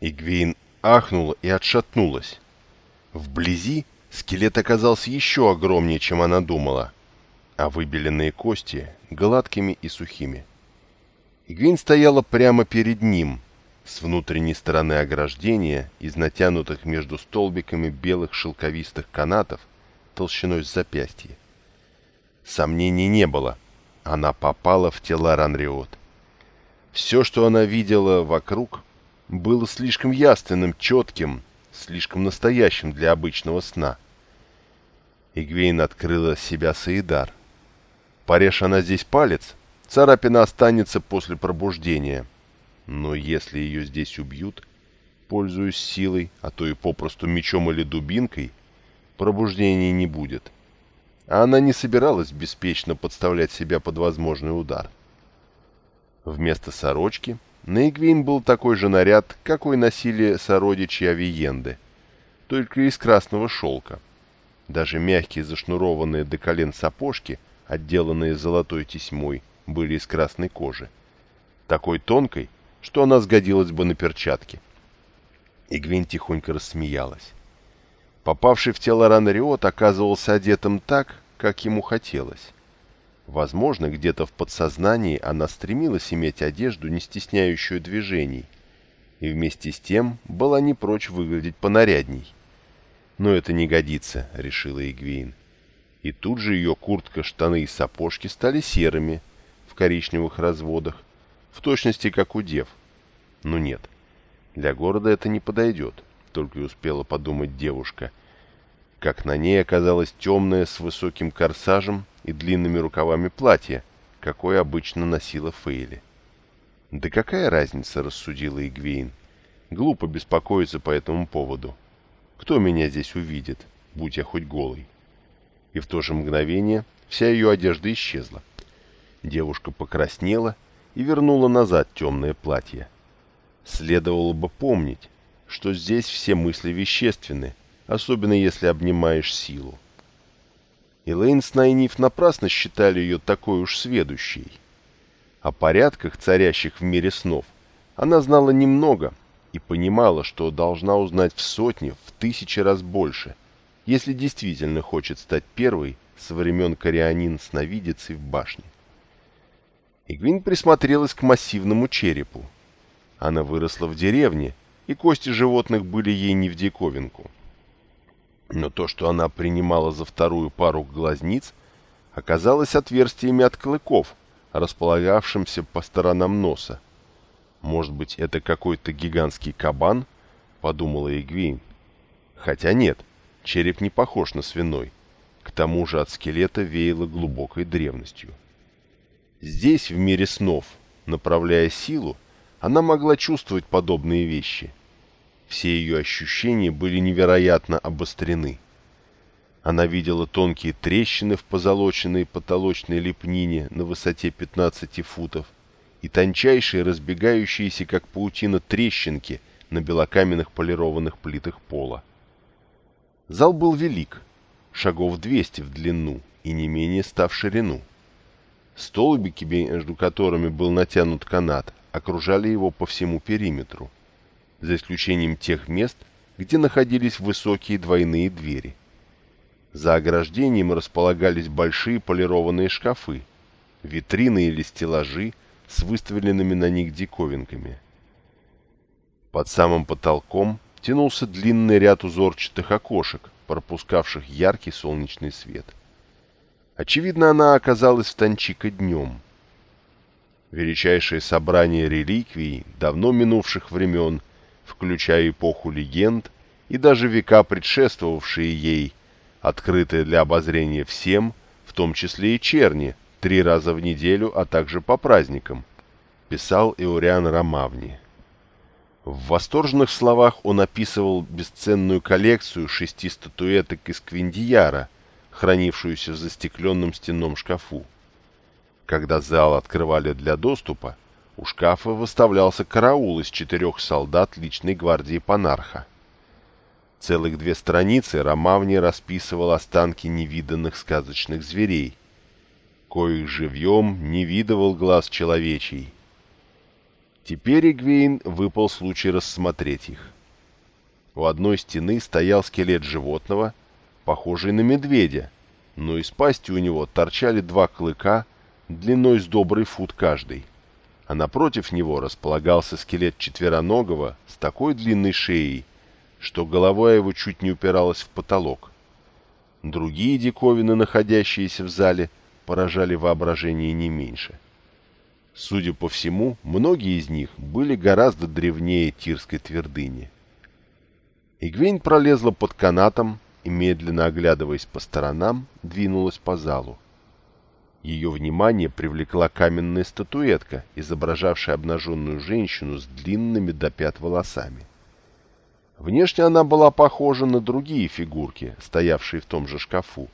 Игвейн ахнула и отшатнулась. Вблизи скелет оказался еще огромнее, чем она думала, а выбеленные кости — гладкими и сухими. Игвейн стояла прямо перед ним, с внутренней стороны ограждения, из натянутых между столбиками белых шелковистых канатов, толщиной с запястье. Сомнений не было. Она попала в тело Ранриот. Все, что она видела вокруг, было слишком ясным, четким, слишком настоящим для обычного сна. Игвейн открыла себя Саидар. Порежь она здесь палец, царапина останется после пробуждения. Но если ее здесь убьют, пользуясь силой, а то и попросту мечом или дубинкой, пробуждения не будет. А она не собиралась беспечно подставлять себя под возможный удар. Вместо сорочки на Игвейн был такой же наряд, какой носили сородичи Авиенды, только из красного шелка. Даже мягкие зашнурованные до колен сапожки, отделанные золотой тесьмой, были из красной кожи. Такой тонкой, что она сгодилась бы на перчатки. Игвин тихонько рассмеялась. Попавший в тело Ранриот оказывался одетым так, как ему хотелось. Возможно, где-то в подсознании она стремилась иметь одежду, не стесняющую движений, и вместе с тем была не прочь выглядеть понарядней. «Но это не годится», — решила Игвейн. И тут же ее куртка, штаны и сапожки стали серыми, в коричневых разводах, в точности как у дев. Ну нет, для города это не подойдет, только и успела подумать девушка, как на ней оказалось темное с высоким корсажем и длинными рукавами платье, какое обычно носила Фейли. «Да какая разница?» — рассудила Игвейн. «Глупо беспокоиться по этому поводу. Кто меня здесь увидит, будь я хоть голый?» И в то же мгновение вся ее одежда исчезла. Девушка покраснела и вернула назад темное платье. Следовало бы помнить, что здесь все мысли вещественны, особенно если обнимаешь силу. Элейн с Найниф напрасно считали ее такой уж сведущей. О порядках, царящих в мире снов, она знала немного и понимала, что должна узнать в сотни, в тысячи раз больше, если действительно хочет стать первой со времен Корианин сновидицей в башне. Игвин присмотрелась к массивному черепу. Она выросла в деревне, и кости животных были ей не в диковинку. Но то, что она принимала за вторую пару глазниц, оказалось отверстиями от клыков, располагавшимся по сторонам носа. «Может быть, это какой-то гигантский кабан?» — подумала Игвейн. Хотя нет, череп не похож на свиной. К тому же от скелета веяло глубокой древностью. Здесь, в мире снов, направляя силу, она могла чувствовать подобные вещи — все ее ощущения были невероятно обострены. Она видела тонкие трещины в позолоченной потолочной лепнине на высоте 15 футов и тончайшие разбегающиеся, как паутина, трещинки на белокаменных полированных плитах пола. Зал был велик, шагов 200 в длину и не менее ста в ширину. Столбики, между которыми был натянут канат, окружали его по всему периметру за исключением тех мест, где находились высокие двойные двери. За ограждением располагались большие полированные шкафы, витрины или стеллажи с выставленными на них диковинками. Под самым потолком тянулся длинный ряд узорчатых окошек, пропускавших яркий солнечный свет. Очевидно, она оказалась в Танчика днем. Величайшее собрание реликвий давно минувших времен включая эпоху легенд и даже века, предшествовавшие ей, открытые для обозрения всем, в том числе и черни, три раза в неделю, а также по праздникам, писал Иориан Ромавни. В восторженных словах он описывал бесценную коллекцию шести статуэток из Квиндияра, хранившуюся в застекленном стенном шкафу. Когда зал открывали для доступа, у шкафа выставлялся караул из четырех солдат личной гвардии Панарха. Целых две страницы Ромавни расписывал останки невиданных сказочных зверей, коих живьем не видывал глаз человечий. Теперь Игвейн выпал случай рассмотреть их. У одной стены стоял скелет животного, похожий на медведя, но из пасти у него торчали два клыка длиной с добрый фут каждый. А напротив него располагался скелет четвероногого с такой длинной шеей, что голова его чуть не упиралась в потолок. Другие диковины, находящиеся в зале, поражали воображение не меньше. Судя по всему, многие из них были гораздо древнее Тирской твердыни. Игвейн пролезла под канатом и, медленно оглядываясь по сторонам, двинулась по залу. Ее внимание привлекла каменная статуэтка, изображавшая обнаженную женщину с длинными до пят волосами. Внешне она была похожа на другие фигурки, стоявшие в том же шкафу.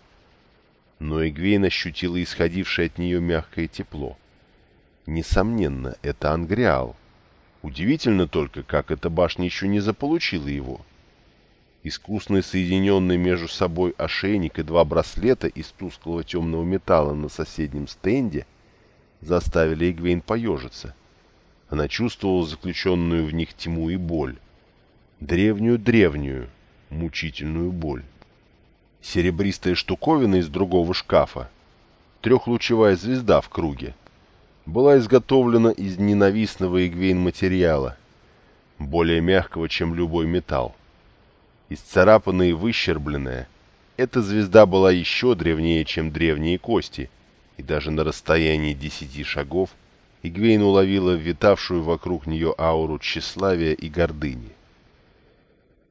Но Эгвейн ощутила исходившее от нее мягкое тепло. Несомненно, это Ангриал. Удивительно только, как эта башня еще не заполучила его. Искусно соединенный между собой ошейник и два браслета из тусклого темного металла на соседнем стенде заставили Эгвейн поежиться. Она чувствовала заключенную в них тьму и боль древнюю-древнюю, мучительную боль. Серебристая штуковина из другого шкафа, трехлучевая звезда в круге, была изготовлена из ненавистного игвейн материала, более мягкого, чем любой металл. Исцарапанная и выщербленная, эта звезда была еще древнее, чем древние кости, и даже на расстоянии десяти шагов Игвейн уловила витавшую вокруг нее ауру тщеславия и гордыни.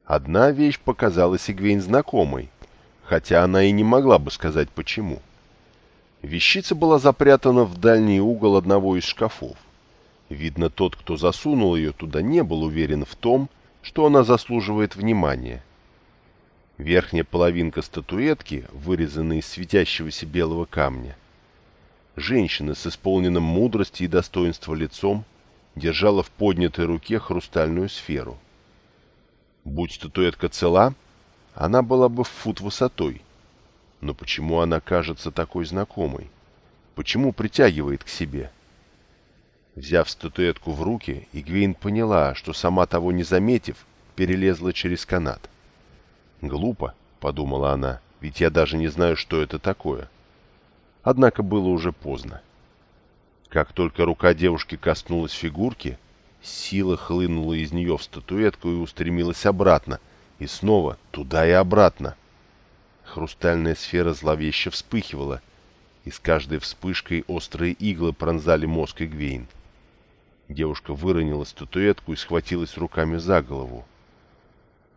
Одна вещь показалась Игвейн знакомой, хотя она и не могла бы сказать почему. Вещица была запрятана в дальний угол одного из шкафов. Видно, тот, кто засунул ее туда, не был уверен в том, что она заслуживает внимания. Верхняя половинка статуэтки, вырезанная из светящегося белого камня. Женщина с исполненным мудрости и достоинства лицом держала в поднятой руке хрустальную сферу. Будь статуэтка цела, она была бы в фут высотой. Но почему она кажется такой знакомой? Почему притягивает к себе? Взяв статуэтку в руки, Игвейн поняла, что сама того не заметив, перелезла через канат. «Глупо», — подумала она, — «ведь я даже не знаю, что это такое». Однако было уже поздно. Как только рука девушки коснулась фигурки, Сила хлынула из нее в статуэтку и устремилась обратно, и снова туда и обратно. Хрустальная сфера зловеще вспыхивала, и с каждой вспышкой острые иглы пронзали мозг Игвейн. Девушка выронила статуэтку и схватилась руками за голову.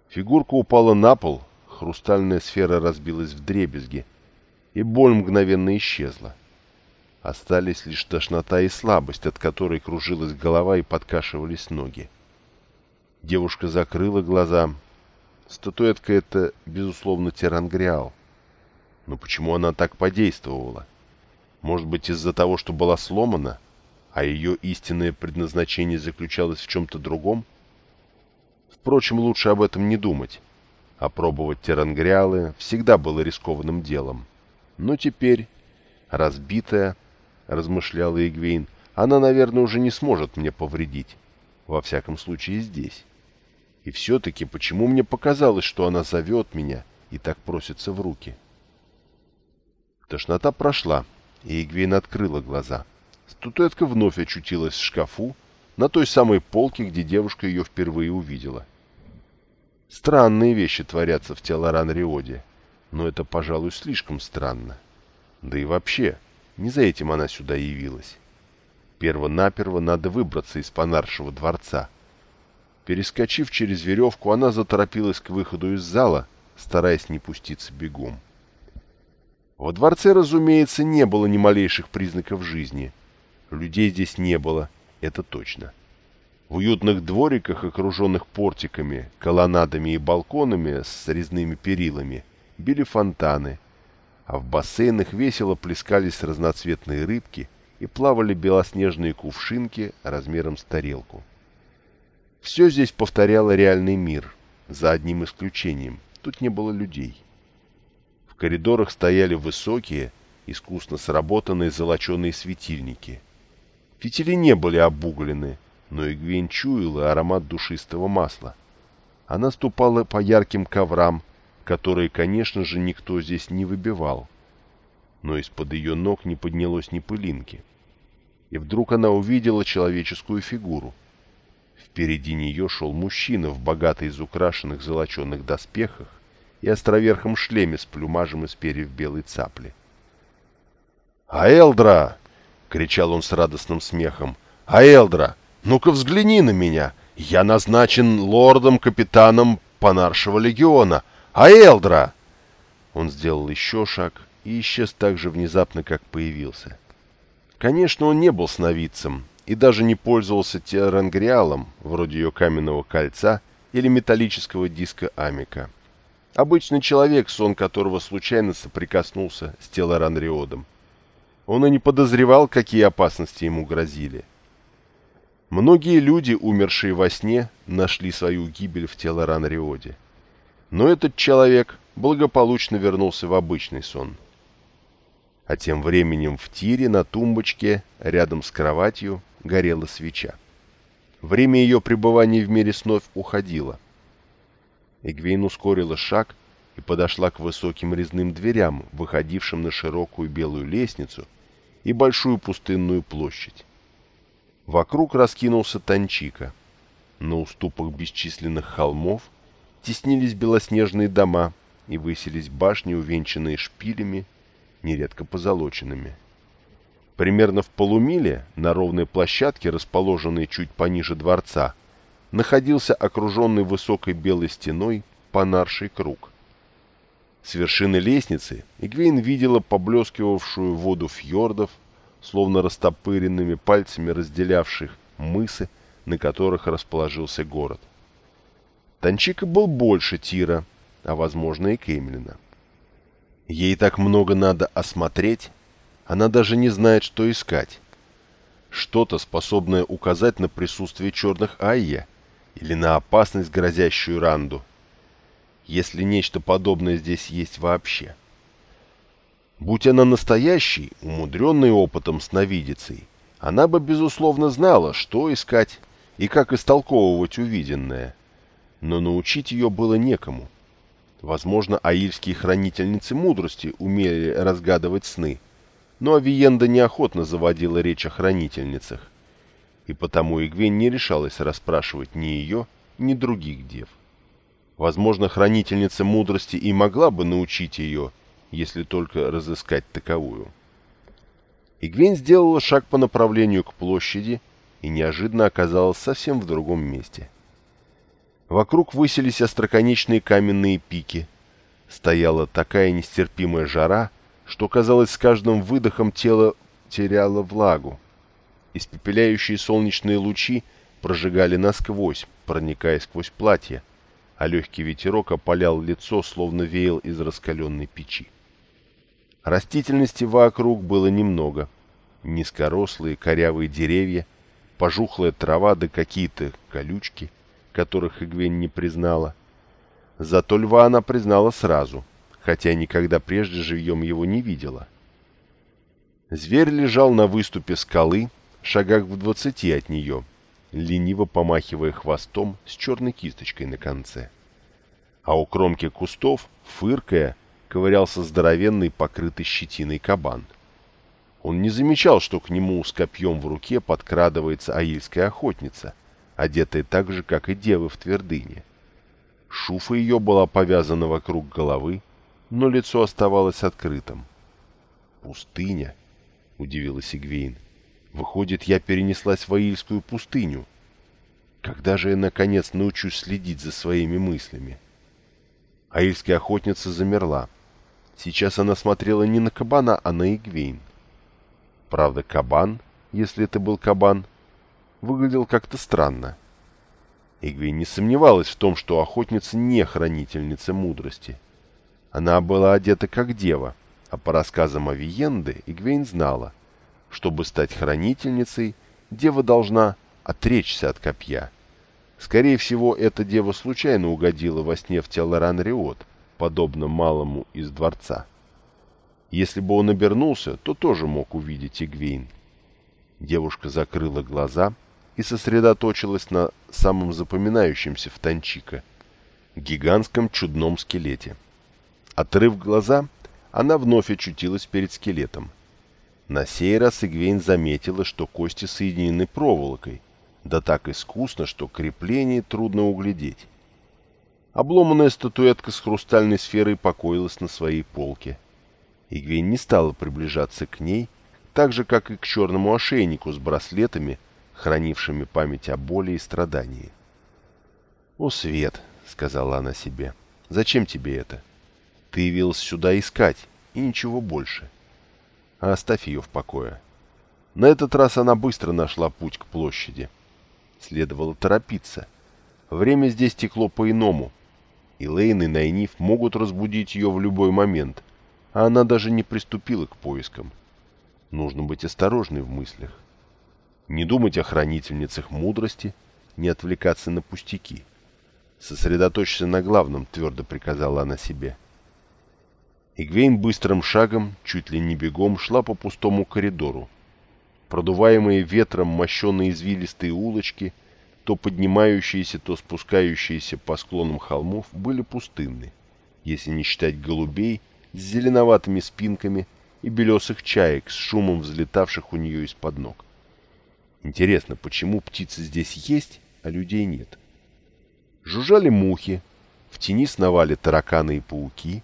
Фигурка упала на пол, хрустальная сфера разбилась в дребезги, и боль мгновенно исчезла. Остались лишь тошнота и слабость, от которой кружилась голова и подкашивались ноги. Девушка закрыла глаза. Статуэтка это, безусловно, Терангриал. Но почему она так подействовала? Может быть, из-за того, что была сломана, а ее истинное предназначение заключалось в чем-то другом? Впрочем, лучше об этом не думать. Опробовать терангриалы всегда было рискованным делом. Но теперь, разбитая, — размышляла Игвейн, — она, наверное, уже не сможет мне повредить. Во всяком случае, здесь. И все-таки почему мне показалось, что она зовет меня и так просится в руки? Тошнота прошла, и Игвейн открыла глаза. Статуэтка вновь очутилась в шкафу, на той самой полке, где девушка ее впервые увидела. Странные вещи творятся в Телоран-Риоде, но это, пожалуй, слишком странно. Да и вообще, не за этим она сюда явилась. Перво-наперво надо выбраться из понаршего дворца. Перескочив через веревку, она заторопилась к выходу из зала, стараясь не пуститься бегом. Во дворце, разумеется, не было ни малейших признаков жизни. Людей здесь не было, это точно. В уютных двориках, окруженных портиками, колоннадами и балконами с резными перилами, били фонтаны – а в бассейнах весело плескались разноцветные рыбки и плавали белоснежные кувшинки размером с тарелку. Все здесь повторяло реальный мир, за одним исключением. Тут не было людей. В коридорах стояли высокие, искусно сработанные золоченые светильники. Фитили не были обуглены, но Игвейн чуяла аромат душистого масла. Она ступала по ярким коврам, которые, конечно же, никто здесь не выбивал. Но из-под ее ног не поднялось ни пылинки. И вдруг она увидела человеческую фигуру. Впереди нее шел мужчина в богато изукрашенных золоченных доспехах и островерхом шлеме с плюмажем из перьев белой цапли. «Аэлдра!» — кричал он с радостным смехом. «Аэлдра, ну-ка взгляни на меня! Я назначен лордом-капитаном Панаршего легиона! Аэлдра!» Он сделал еще шаг и исчез так же внезапно, как появился. Конечно, он не был сновидцем и даже не пользовался терангриалом, вроде ее каменного кольца или металлического диска Амика. Обычный человек, сон которого случайно соприкоснулся с телоранриодом. Он и не подозревал, какие опасности ему грозили. Многие люди, умершие во сне, нашли свою гибель в телоранриоде. Но этот человек благополучно вернулся в обычный сон. А тем временем в тире на тумбочке рядом с кроватью горела свеча. Время ее пребывания в мире снов уходило. Эгвейн ускорила шаг и подошла к высоким резным дверям, выходившим на широкую белую лестницу и большую пустынную площадь. Вокруг раскинулся Танчика. На уступах бесчисленных холмов теснились белоснежные дома и высились башни, увенчанные шпилями, нередко позолоченными. Примерно в полумиле на ровной площадке, расположенной чуть пониже дворца, находился окруженный высокой белой стеной понарший круг. С вершины лестницы Игвейн видела поблескивавшую воду фьордов, словно растопыренными пальцами разделявших мысы, на которых расположился город. Танчика был больше Тира, а, возможно, и Кемлина. Ей так много надо осмотреть, она даже не знает, что искать. Что-то, способное указать на присутствие черных Айя или на опасность, грозящую Ранду – если нечто подобное здесь есть вообще. Будь она настоящей, умудренной опытом сновидицей, она бы, безусловно, знала, что искать и как истолковывать увиденное. Но научить ее было некому. Возможно, аильские хранительницы мудрости умели разгадывать сны, но Авиенда неохотно заводила речь о хранительницах, и потому Игвень не решалась расспрашивать ни ее, ни других дев. Возможно, хранительница мудрости и могла бы научить ее, если только разыскать таковую. Игвень сделала шаг по направлению к площади и неожиданно оказалась совсем в другом месте. Вокруг высились остроконечные каменные пики. Стояла такая нестерпимая жара, что, казалось, с каждым выдохом тело теряло влагу. Испепеляющие солнечные лучи прожигали насквозь, проникая сквозь платье, а легкий ветерок опалял лицо, словно веял из раскаленной печи. Растительности вокруг было немного. Низкорослые корявые деревья, пожухлая трава да какие-то колючки, которых Игвень не признала. Зато льва она признала сразу, хотя никогда прежде живьем его не видела. Зверь лежал на выступе скалы, шагах в двадцати от нее, лениво помахивая хвостом с черной кисточкой на конце. А у кромки кустов, фыркая, ковырялся здоровенный покрытый щетиной кабан. Он не замечал, что к нему с копьем в руке подкрадывается аильская охотница, одетая так же, как и девы в твердыне. Шуфа ее была повязана вокруг головы, но лицо оставалось открытым. «Пустыня?» — удивилась Игвейн. Выходит, я перенеслась в Аильскую пустыню. Когда же я, наконец, научусь следить за своими мыслями? Аильская охотница замерла. Сейчас она смотрела не на кабана, а на Игвейн. Правда, кабан, если это был кабан, выглядел как-то странно. Игвейн не сомневалась в том, что охотница не хранительница мудрости. Она была одета как дева, а по рассказам Авиенды Игвейн знала, чтобы стать хранительницей, дева должна отречься от копья. Скорее всего, эта дева случайно угодила во сне в тело Ранриот, подобно малому из дворца. Если бы он обернулся, то тоже мог увидеть Игвейн. Девушка закрыла глаза и сосредоточилась на самом запоминающемся в Танчика – гигантском чудном скелете. Отрыв глаза, она вновь очутилась перед скелетом. На сей раз Игвейн заметила, что кости соединены проволокой, да так искусно, что крепление трудно углядеть. Обломанная статуэтка с хрустальной сферой покоилась на своей полке. Игвейн не стала приближаться к ней, так же, как и к черному ошейнику с браслетами, хранившими память о боли и страдании. «О, Свет!» — сказала она себе. «Зачем тебе это? Ты явилась сюда искать, и ничего больше. А оставь ее в покое». На этот раз она быстро нашла путь к площади. Следовало торопиться. Время здесь текло по-иному, и Лейн и Найниф могут разбудить ее в любой момент, а она даже не приступила к поискам. Нужно быть осторожной в мыслях. Не думать о хранительницах мудрости, не отвлекаться на пустяки. Сосредоточься на главном, твердо приказала она себе. Игвейн быстрым шагом, чуть ли не бегом, шла по пустому коридору. Продуваемые ветром мощенные извилистые улочки, то поднимающиеся, то спускающиеся по склонам холмов, были пустынны, если не считать голубей с зеленоватыми спинками и белесых чаек с шумом взлетавших у нее из-под ног. Интересно, почему птицы здесь есть, а людей нет? Жужжали мухи, в тени сновали тараканы и пауки.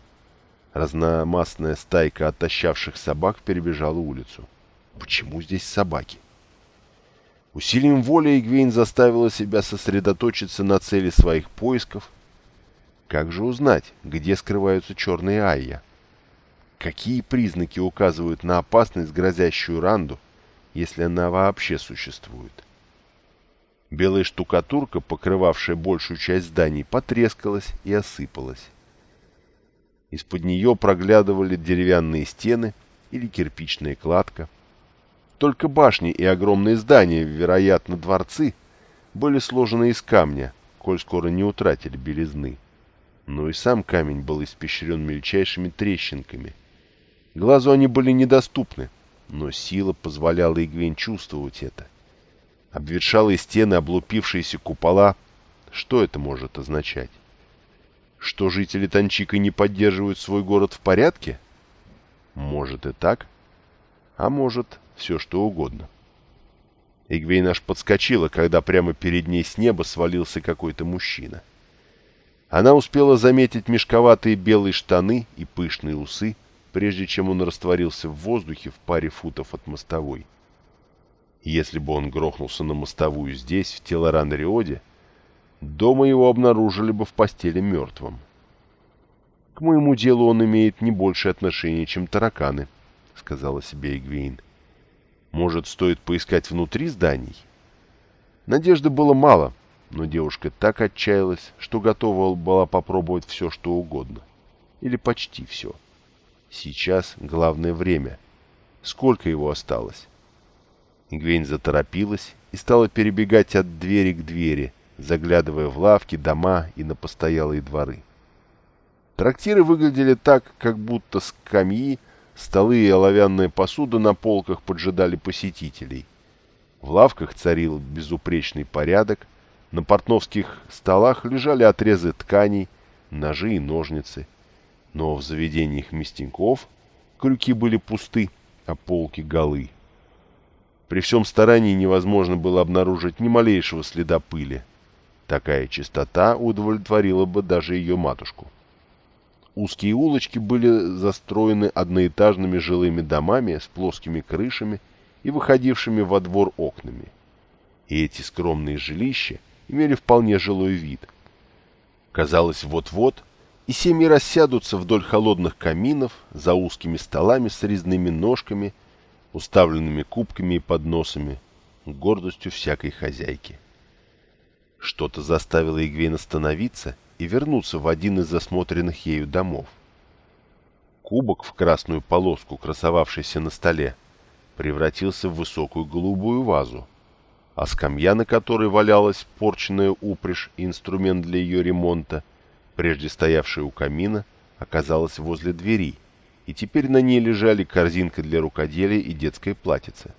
Разномастная стайка отощавших собак перебежала улицу. Почему здесь собаки? Усилием воли Игвейн заставила себя сосредоточиться на цели своих поисков. Как же узнать, где скрываются черные айя? Какие признаки указывают на опасность, грозящую Ранду, если она вообще существует? Белая штукатурка, покрывавшая большую часть зданий, потрескалась и осыпалась. Из-под нее проглядывали деревянные стены или кирпичная кладка. Только башни и огромные здания, вероятно, дворцы, были сложены из камня, коль скоро не утратили белизны. Но и сам камень был испещрен мельчайшими трещинками – Глазу они были недоступны, но сила позволяла Игвень чувствовать это. Обветшалые стены, облупившиеся купола. Что это может означать? Что жители Танчика не поддерживают свой город в порядке? Может и так. А может, все что угодно. Игвейн аж подскочила, когда прямо перед ней с неба свалился какой-то мужчина. Она успела заметить мешковатые белые штаны и пышные усы, прежде чем он растворился в воздухе в паре футов от мостовой. Если бы он грохнулся на мостовую здесь, в Телоран-Риоде, дома его обнаружили бы в постели мертвым. «К моему делу он имеет не большее отношение, чем тараканы», — сказала себе Игвейн. «Может, стоит поискать внутри зданий?» Надежды было мало, но девушка так отчаялась, что готова была попробовать все, что угодно. Или почти все. Сейчас главное время. Сколько его осталось? Ингвейн заторопилась и стала перебегать от двери к двери, заглядывая в лавки, дома и на постоялые дворы. Трактиры выглядели так, как будто скамьи, столы и оловянная посуда на полках поджидали посетителей. В лавках царил безупречный порядок, на портновских столах лежали отрезы тканей, ножи и ножницы – но в заведениях мясников крюки были пусты, а полки голы. При всем старании невозможно было обнаружить ни малейшего следа пыли. Такая чистота удовлетворила бы даже ее матушку. Узкие улочки были застроены одноэтажными жилыми домами с плоскими крышами и выходившими во двор окнами. И эти скромные жилища имели вполне жилой вид. Казалось, вот-вот и семьи рассядутся вдоль холодных каминов за узкими столами с резными ножками, уставленными кубками и подносами, гордостью всякой хозяйки. Что-то заставило Игвейн остановиться и вернуться в один из засмотренных ею домов. Кубок в красную полоску, красовавшийся на столе, превратился в высокую голубую вазу, а скамья, на которой валялась порченная упряжь и инструмент для ее ремонта, прежде стоявшая у камина, оказалась возле двери, и теперь на ней лежали корзинка для рукоделия и детское платьице.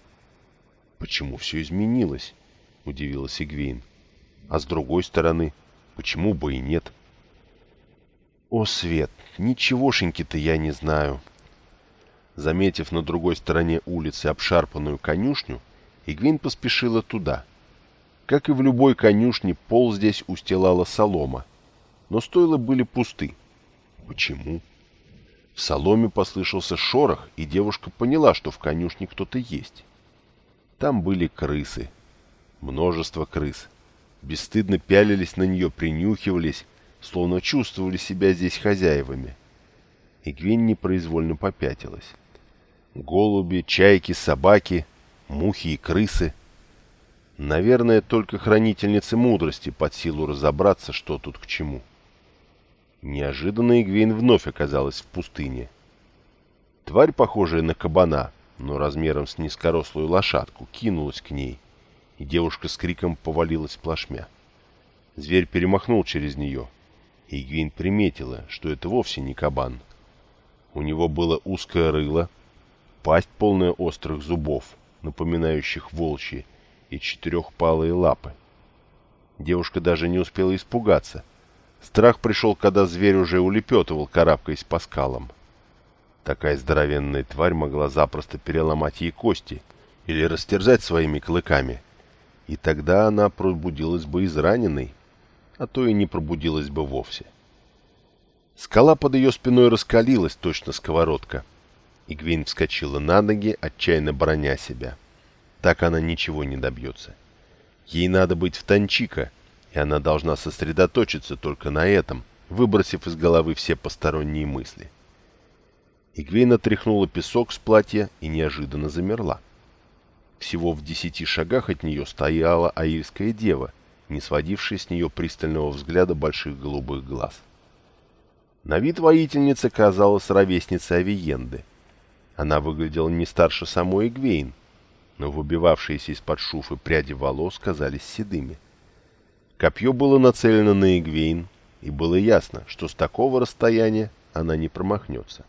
Почему все изменилось? — удивилась Игвейн. «А с другой стороны, почему бы и нет?» «О, Свет, ничегошеньки-то я не знаю». Заметив на другой стороне улицы обшарпанную конюшню, Игвейн поспешила туда. Как и в любой конюшне, пол здесь устилала солома, но стойла были пусты. Почему? В соломе послышался шорох, и девушка поняла, что в конюшне кто-то есть. Там были крысы. Множество крыс. Бесстыдно пялились на нее, принюхивались, словно чувствовали себя здесь хозяевами. Игвень непроизвольно попятилась. Голуби, чайки, собаки, мухи и крысы. Наверное, только хранительнице мудрости под силу разобраться, что тут к чему. — Неожиданно Игвейн вновь оказалась в пустыне. Тварь, похожая на кабана, но размером с низкорослую лошадку, кинулась к ней, и девушка с криком повалилась плашмя. Зверь перемахнул через нее, и Игвейн приметила, что это вовсе не кабан. У него было узкое рыло, пасть полная острых зубов, напоминающих волчьи, и четырехпалые лапы. Девушка даже не успела испугаться — Страх пришел, когда зверь уже улепетывал, карабкаясь по скалам. Такая здоровенная тварь могла запросто переломать ей кости или растерзать своими клыками. И тогда она пробудилась бы израненной, а то и не пробудилась бы вовсе. Скала под ее спиной раскалилась, точно сковородка. И Гвин вскочила на ноги, отчаянно броня себя. Так она ничего не добьется. Ей надо быть в Танчика — и она должна сосредоточиться только на этом, выбросив из головы все посторонние мысли. Игвейна тряхнула песок с платья и неожиданно замерла. Всего в десяти шагах от нее стояла аильская дева, не сводившая с нее пристального взгляда больших голубых глаз. На вид воительница казалась ровесницей Авиенды. Она выглядела не старше самой Игвейн, но выбивавшиеся из-под шуфы пряди волос казались седыми. Копье было нацелено на Игвейн, и было ясно, что с такого расстояния она не промахнется.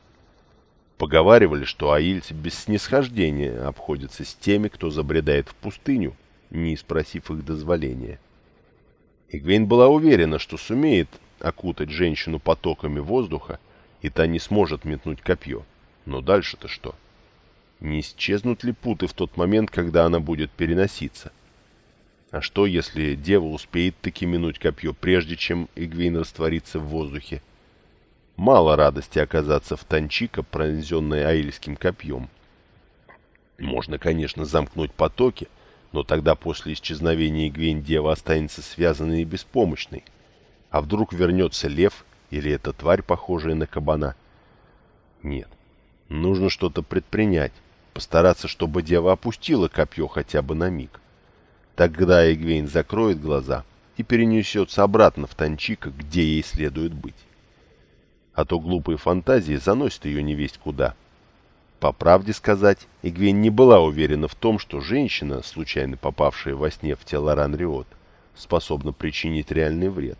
Поговаривали, что аильцы без снисхождения обходятся с теми, кто забредает в пустыню, не спросив их дозволения. Игвейн была уверена, что сумеет окутать женщину потоками воздуха, и та не сможет метнуть копье. Но дальше-то что? Не исчезнут ли путы в тот момент, когда она будет переноситься? — а что, если дева успеет таки минуть копье, прежде чем Игвейн растворится в воздухе? Мало радости оказаться в Танчика, пронзенной аильским копьем. Можно, конечно, замкнуть потоки, но тогда после исчезновения Игвейн дева останется связанной и беспомощной. А вдруг вернется лев или эта тварь, похожая на кабана? Нет, нужно что-то предпринять, постараться, чтобы дева опустила копье хотя бы на миг. Тогда Эгвейн закроет глаза и перенесется обратно в Танчика, где ей следует быть. А то глупые фантазии заносят ее невесть куда. По правде сказать, Эгвейн не была уверена в том, что женщина, случайно попавшая во сне в тело Ранриот, способна причинить реальный вред.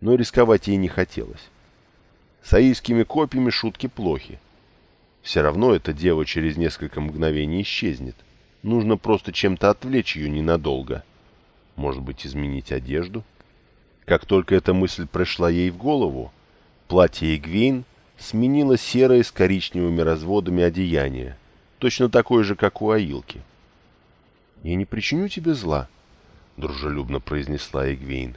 Но рисковать ей не хотелось. С аильскими копьями шутки плохи. Все равно эта дева через несколько мгновений исчезнет. Нужно просто чем-то отвлечь ее ненадолго. Может быть, изменить одежду? Как только эта мысль пришла ей в голову, платье Игвейн сменило серое с коричневыми разводами одеяние, точно такое же, как у Аилки. «Я не причиню тебе зла», — дружелюбно произнесла Игвейн.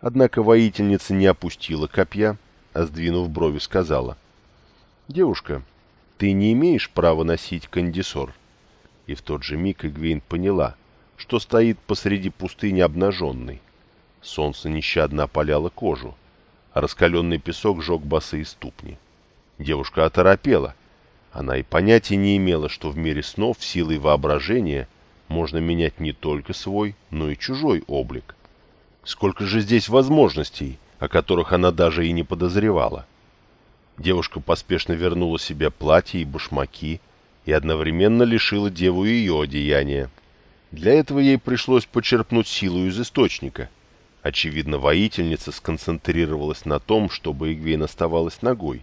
Однако воительница не опустила копья, а, сдвинув брови, сказала. «Девушка, ты не имеешь права носить кандисор» и в тот же миг Игвейн поняла, что стоит посреди пустыни обнаженной. Солнце нещадно опаляло кожу, раскаленный песок жег босые ступни. Девушка оторопела. Она и понятия не имела, что в мире снов силой воображения можно менять не только свой, но и чужой облик. Сколько же здесь возможностей, о которых она даже и не подозревала. Девушка поспешно вернула себе платье и башмаки, и одновременно лишила деву ее одеяния. Для этого ей пришлось почерпнуть силу из источника. Очевидно, воительница сконцентрировалась на том, чтобы Игвейн оставалась ногой,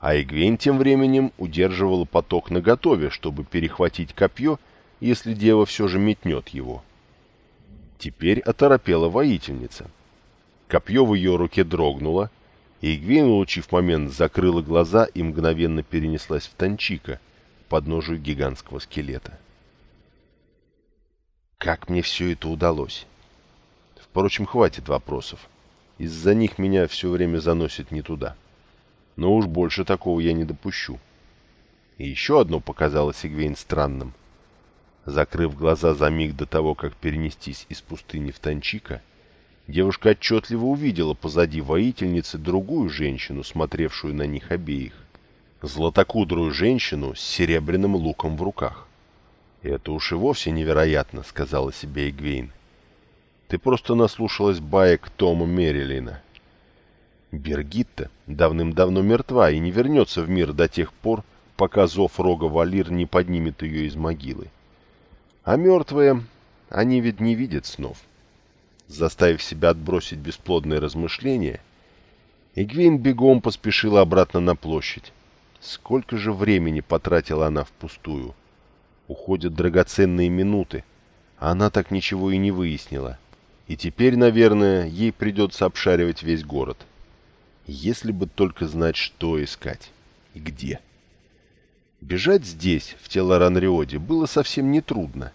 а Игвейн тем временем удерживала поток наготове, чтобы перехватить копье, если дева все же метнет его. Теперь оторопела воительница. Копье в ее руке дрогнуло, и Игвейн, улучив момент, закрыла глаза и мгновенно перенеслась в Танчика, подножию гигантского скелета. Как мне все это удалось? Впрочем, хватит вопросов. Из-за них меня все время заносит не туда. Но уж больше такого я не допущу. И еще одно показалось Игвейн странным. Закрыв глаза за миг до того, как перенестись из пустыни в Танчика, девушка отчетливо увидела позади воительницы другую женщину, смотревшую на них обеих. Златокудрую женщину с серебряным луком в руках. «Это уж и вовсе невероятно», — сказала себе Игвейн. «Ты просто наслушалась баек Тома Мерилина. Бергитта давным-давно мертва и не вернется в мир до тех пор, пока зов рога Валир не поднимет ее из могилы. А мертвые, они ведь не видят снов. Заставив себя отбросить бесплодные размышления, Игвейн бегом поспешила обратно на площадь. Сколько же времени потратила она впустую? Уходят драгоценные минуты, а она так ничего и не выяснила. И теперь, наверное, ей придется обшаривать весь город. Если бы только знать, что искать и где. Бежать здесь, в тело Ранриоде, было совсем нетрудно.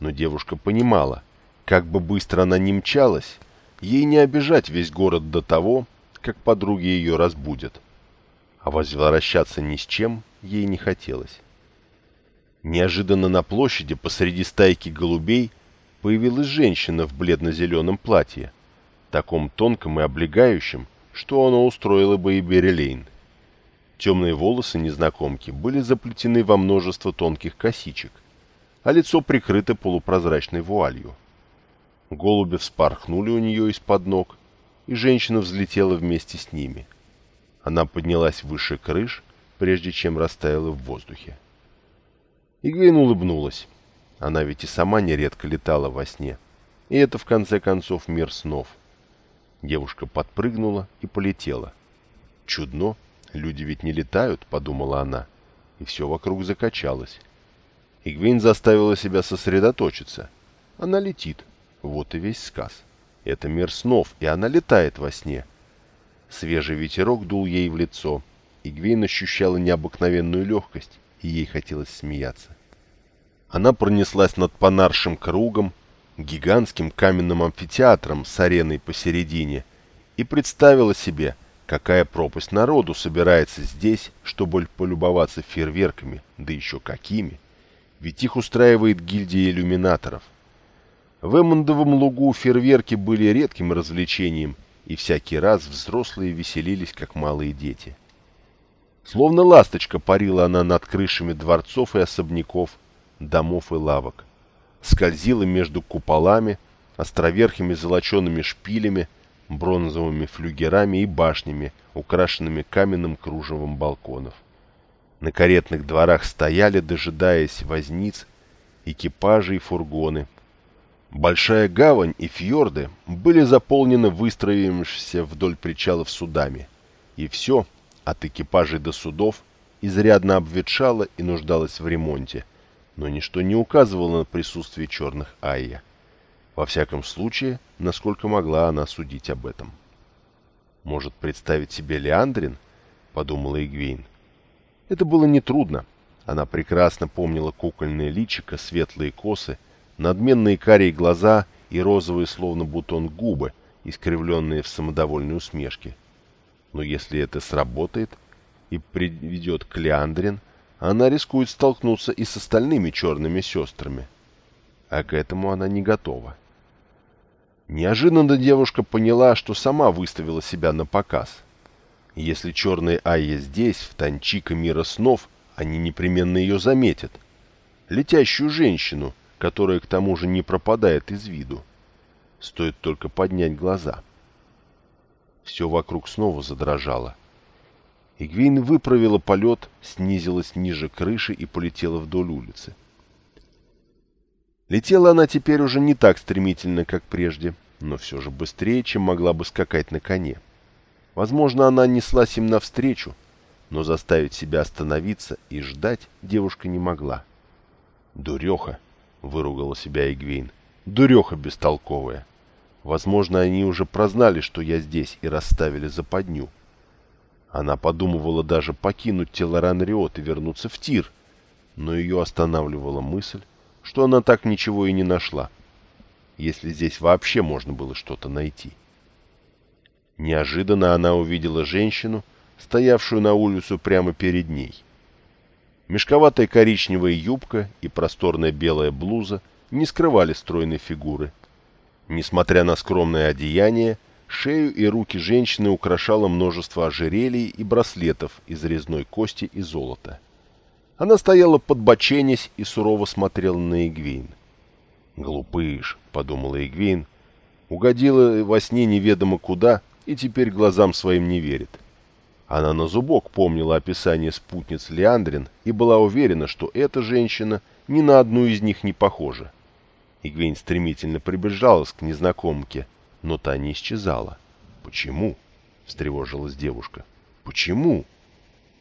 Но девушка понимала, как бы быстро она ни мчалась, ей не обижать весь город до того, как подруги ее разбудят. А возвращаться ни с чем ей не хотелось. Неожиданно на площади посреди стайки голубей появилась женщина в бледно-зеленом платье, таком тонком и облегающем, что оно устроило бы и Берелейн. Темные волосы незнакомки были заплетены во множество тонких косичек, а лицо прикрыто полупрозрачной вуалью. Голуби вспорхнули у нее из-под ног, и женщина взлетела вместе с ними. Она поднялась выше крыш, прежде чем растаяла в воздухе. Игвейн улыбнулась. Она ведь и сама нередко летала во сне. И это, в конце концов, мир снов. Девушка подпрыгнула и полетела. Чудно, Люди ведь не летают, подумала она, и все вокруг закачалось. Игвейн заставила себя сосредоточиться. Она летит. Вот и весь сказ. Это мир снов, и она летает во сне. Свежий ветерок дул ей в лицо. Игвейн ощущала необыкновенную легкость, и ей хотелось смеяться. Она пронеслась над Панаршим кругом, гигантским каменным амфитеатром с ареной посередине, и представила себе – Какая пропасть народу собирается здесь, чтобы полюбоваться фейерверками, да еще какими. Ведь их устраивает гильдия иллюминаторов. В Эммондовом лугу фейерверки были редким развлечением, и всякий раз взрослые веселились, как малые дети. Словно ласточка парила она над крышами дворцов и особняков, домов и лавок. Скользила между куполами, островерхими золочеными шпилями, бронзовыми флюгерами и башнями, украшенными каменным кружевом балконов. На каретных дворах стояли, дожидаясь возниц, экипажи и фургоны. Большая гавань и фьорды были заполнены выстроившимися вдоль причалов судами, и все, от экипажей до судов, изрядно обветшало и нуждалось в ремонте, но ничто не указывало на присутствие черных айя. Во всяком случае, насколько могла она судить об этом. «Может, представить себе Леандрин?» — подумала Игвейн. Это было нетрудно. Она прекрасно помнила кукольное личико, светлые косы, надменные карие глаза и розовые, словно бутон, губы, искривленные в самодовольной усмешке. Но если это сработает и приведет к Леандрин, она рискует столкнуться и с остальными черными сестрами. А к этому она не готова. Неожиданно девушка поняла, что сама выставила себя на показ. Если черные Айя здесь, в Танчика мира снов, они непременно ее заметят. Летящую женщину, которая к тому же не пропадает из виду. Стоит только поднять глаза. Все вокруг снова задрожало. Игвейн выправила полет, снизилась ниже крыши и полетела вдоль улицы. Летела она теперь уже не так стремительно, как прежде, но все же быстрее, чем могла бы скакать на коне. Возможно, она неслась им навстречу, но заставить себя остановиться и ждать девушка не могла. «Дуреха!» — выругала себя Игвейн. Дуреха бестолковая. Возможно, они уже прознали, что я здесь, и расставили западню. Она подумывала даже покинуть тело Ранриот и вернуться в тир, но ее останавливала мысль, что она так ничего и не нашла, если здесь вообще можно было что-то найти. Неожиданно она увидела женщину, стоявшую на улицу прямо перед ней. Мешковатая коричневая юбка и просторная белая блуза не скрывали стройной фигуры. Несмотря на скромное одеяние, шею и руки женщины украшало множество ожерелий и браслетов из резной кости и золота. Она стояла подбоченясь и сурово смотрела на Игвейн. «Глупыш», — подумала Игвейн, — угодила во сне неведомо куда и теперь глазам своим не верит. Она на зубок помнила описание спутниц Леандрин и была уверена, что эта женщина ни на одну из них не похожа. Игвейн стремительно приближалась к незнакомке, но та не исчезала. «Почему?» — встревожилась девушка. «Почему?»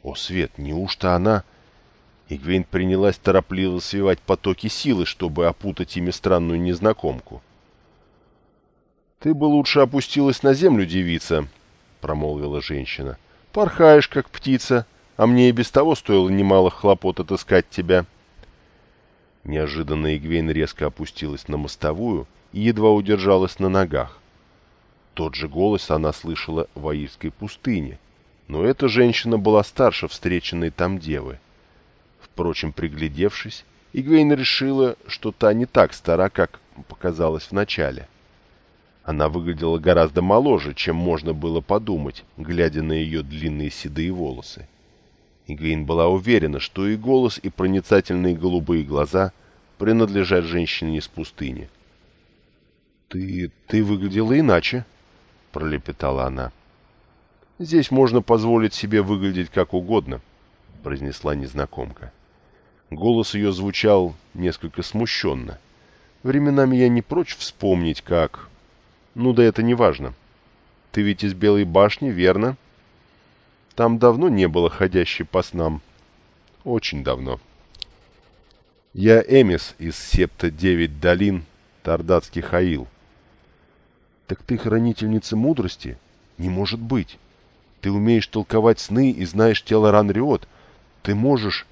«О, Свет, неужто она...» Игвейн принялась торопливо свивать потоки силы, чтобы опутать ими странную незнакомку. «Ты бы лучше опустилась на землю, девица», — промолвила женщина. «Порхаешь, как птица, а мне и без того стоило немало хлопот отыскать тебя». Неожиданно Игвейн резко опустилась на мостовую и едва удержалась на ногах. Тот же голос она слышала в Аильской пустыне, но эта женщина была старше встреченной там девы. Впрочем, приглядевшись, Игвейн решила, что та не так стара, как показалось вначале. Она выглядела гораздо моложе, чем можно было подумать, глядя на ее длинные седые волосы. Игвейн была уверена, что и голос, и проницательные голубые глаза принадлежат женщине из пустыни. «Ты... ты выглядела иначе», — пролепетала она. «Здесь можно позволить себе выглядеть как угодно», — произнесла незнакомка. Голос ее звучал несколько смущенно. Временами я не прочь вспомнить, как... Ну да это не важно. Ты ведь из Белой башни, верно? Там давно не было ходящей по снам. Очень давно. Я Эмис из септа Девять Долин, Тардатский Хаил. Так ты хранительница мудрости? Не может быть. Ты умеешь толковать сны и знаешь тело Ранриот. Ты можешь...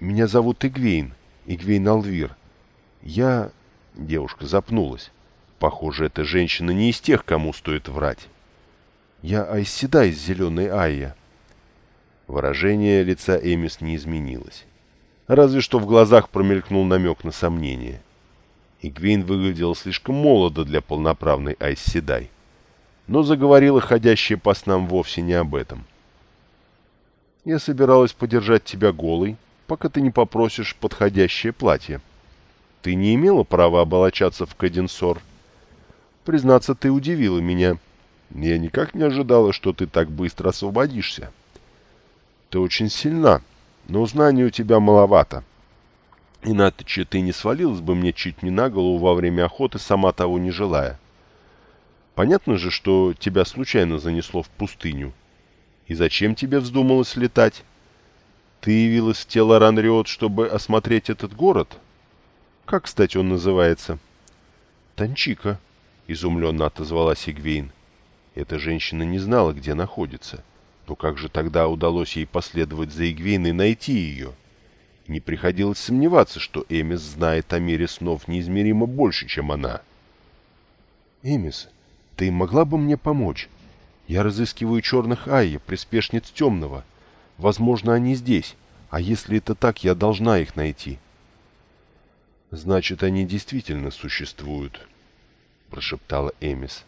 Меня зовут Игвейн, Игвейн Алвир. Я... Девушка запнулась. Похоже, эта женщина не из тех, кому стоит врать. Я Айседа из Зеленой Айя. Выражение лица Эмис не изменилось. Разве что в глазах промелькнул намек на сомнение. Игвейн выглядела слишком молодо для полноправной Айседай. Но заговорила ходящая по снам вовсе не об этом. Я собиралась подержать тебя голой, пока ты не попросишь подходящее платье. Ты не имела права оболочаться в Каденсор — Признаться, ты удивила меня. Я никак не ожидала, что ты так быстро освободишься. Ты очень сильна, но знаний у тебя маловато. Иначе ты не свалилась бы мне чуть не на голову во время охоты, сама того не желая. Понятно же, что тебя случайно занесло в пустыню. И зачем тебе вздумалось летать? Ты явилась в тело Ранриот, чтобы осмотреть этот город? Как, кстати, он называется? Танчика. — изумленно отозвалась Игвейн. Эта женщина не знала, где находится. Но как же тогда удалось ей последовать за Игвейн и найти ее? Не приходилось сомневаться, что Эмис знает о мире снов неизмеримо больше, чем она. «Эмис, ты могла бы мне помочь? Я разыскиваю черных Айя, приспешниц темного. Возможно, они здесь, а если это так, я должна их найти». «Значит, они действительно существуют», — прошептала Эмис.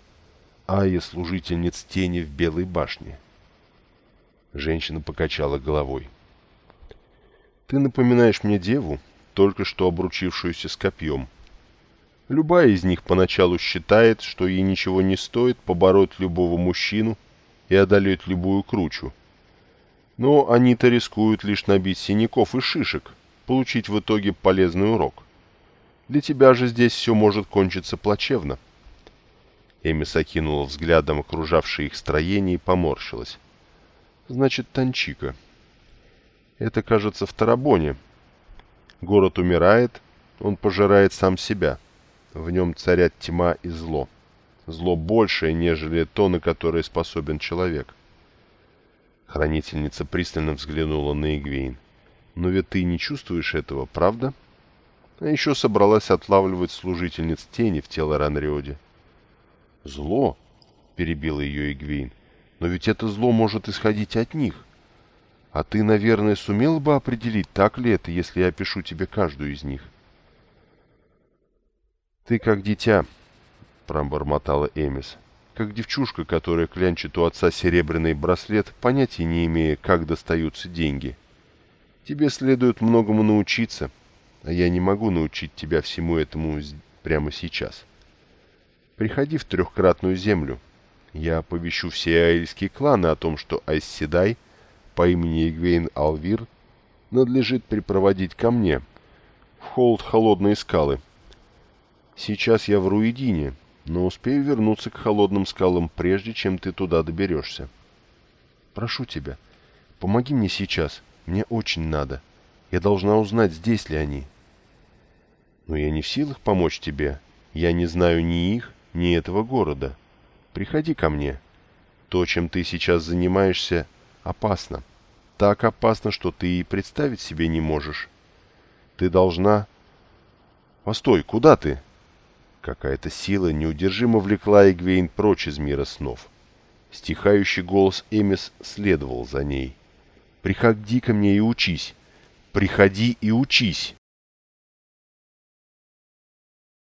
«Айя — служительниц тени в Белой башне». Женщина покачала головой. «Ты напоминаешь мне деву, только что обручившуюся с копьем. Любая из них поначалу считает, что ей ничего не стоит побороть любого мужчину и одолеть любую кручу. Но они-то рискуют лишь набить синяков и шишек, получить в итоге полезный урок. Для тебя же здесь все может кончиться плачевно». Эмис окинула взглядом окружавшее их строение и поморщилась. «Значит, Танчика. Это, кажется, в Тарабоне. Город умирает, он пожирает сам себя. в нем царят тьма и зло. Зло большее, нежели то, на которое способен человек. Хранительница пристально взглянула на Игвейн. «Но ведь ты не чувствуешь этого, правда?» А еще собралась отлавливать служительниц тени в тело Ранриоде. «Зло?» — перебила ее Игвейн. «Но ведь это зло может исходить от них. А ты, наверное, сумел бы определить, так ли это, если я опишу тебе каждую из них?» «Ты как дитя», — пробормотала Эмис, — «как девчушка, которая клянчит у отца серебряный браслет, понятия не имея, как достаются деньги. Тебе следует многому научиться, а я не могу научить тебя всему этому прямо сейчас. Приходи в трехкратную землю. Я оповещу все аильские кланы о том, что Айсседай по имени Игвейн Алвир надлежит припроводить ко мне в холод холодные скалы, Сейчас я в Руидине, но успею вернуться к холодным скалам, прежде чем ты туда доберешься. Прошу тебя, помоги мне сейчас. Мне очень надо. Я должна узнать, здесь ли они. Но я не в силах помочь тебе. Я не знаю ни их, ни этого города. Приходи ко мне. То, чем ты сейчас занимаешься, опасно. Так опасно, что ты и представить себе не можешь. Ты должна... Постой, куда ты? Какая-то сила неудержимо влекла Эгвейн прочь из мира снов. Стихающий голос Эмис следовал за ней. «Приходи ко мне и учись! Приходи и учись!»